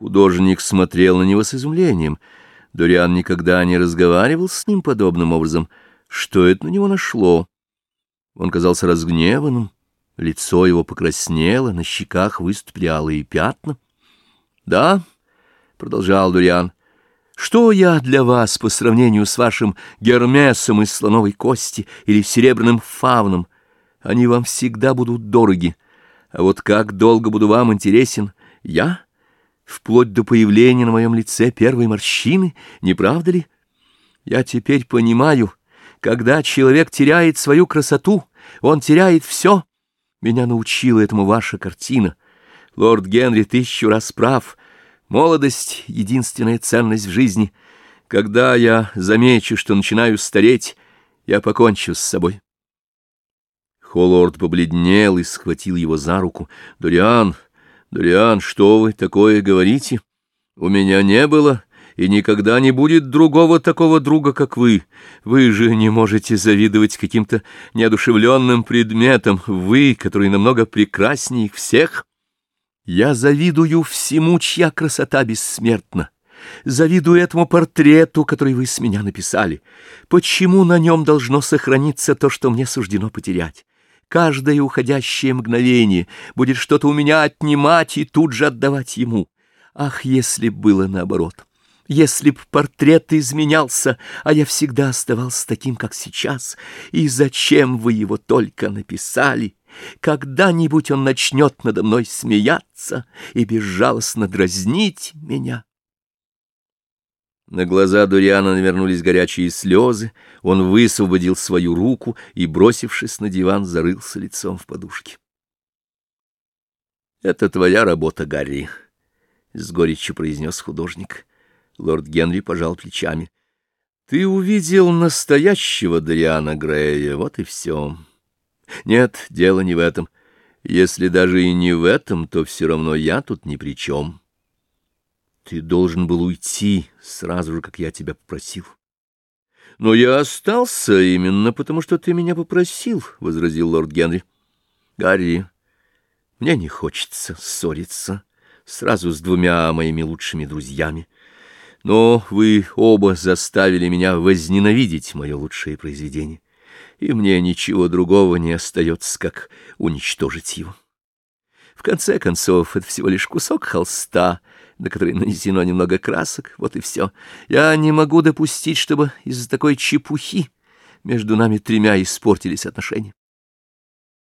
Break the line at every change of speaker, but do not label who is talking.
Художник смотрел на него с изумлением. Дориан никогда не разговаривал с ним подобным образом. Что это на него нашло? Он казался разгневанным, лицо его покраснело, на щеках выступили алые пятна. — Да, — продолжал Дуриан, — что я для вас по сравнению с вашим Гермесом из слоновой кости или серебряным фавном? Они вам всегда будут дороги. А вот как долго буду вам интересен я — вплоть до появления на моем лице первой морщины, не правда ли? Я теперь понимаю, когда человек теряет свою красоту, он теряет все. Меня научила этому ваша картина. Лорд Генри тысячу раз прав. Молодость — единственная ценность в жизни. Когда я замечу, что начинаю стареть, я покончу с собой. Холлорд побледнел и схватил его за руку. «Дориан!» «Дориан, что вы такое говорите? У меня не было и никогда не будет другого такого друга, как вы. Вы же не можете завидовать каким-то неодушевленным предметам, вы, который намного прекраснее их всех. Я завидую всему, чья красота бессмертна». Завидую этому портрету, который вы с меня написали. Почему на нем должно сохраниться то, что мне суждено потерять? Каждое уходящее мгновение будет что-то у меня отнимать и тут же отдавать ему. Ах, если было наоборот! Если б портрет изменялся, а я всегда оставался таким, как сейчас, и зачем вы его только написали? Когда-нибудь он начнет надо мной смеяться и безжалостно дразнить меня. На глаза Дуриана навернулись горячие слезы, он высвободил свою руку и, бросившись на диван, зарылся лицом в подушке. — Это твоя работа, Гарри, — с горечью произнес художник. Лорд Генри пожал плечами. — Ты увидел настоящего Дориана Грея, вот и все. Нет, дело не в этом. Если даже и не в этом, то все равно я тут ни при чем. — ты должен был уйти сразу же, как я тебя попросил. — Но я остался именно потому, что ты меня попросил, — возразил лорд Генри. — Гарри, мне не хочется ссориться сразу с двумя моими лучшими друзьями. Но вы оба заставили меня возненавидеть мое лучшее произведение, и мне ничего другого не остается, как уничтожить его. В конце концов, это всего лишь кусок холста — на который нанесено немного красок, вот и все. Я не могу допустить, чтобы из-за такой чепухи между нами тремя испортились отношения.